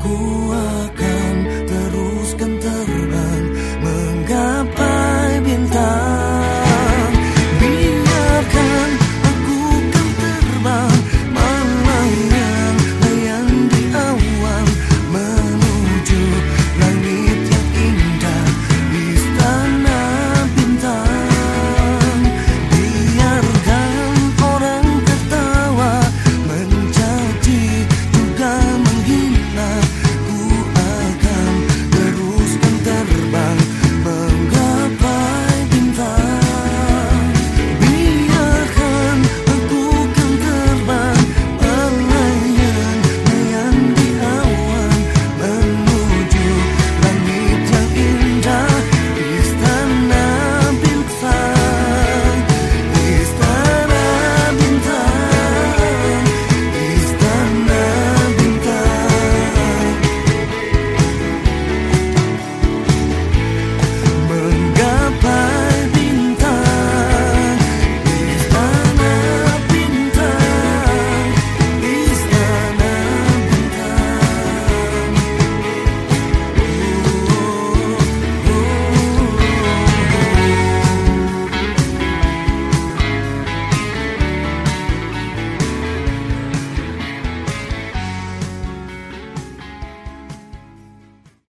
cura.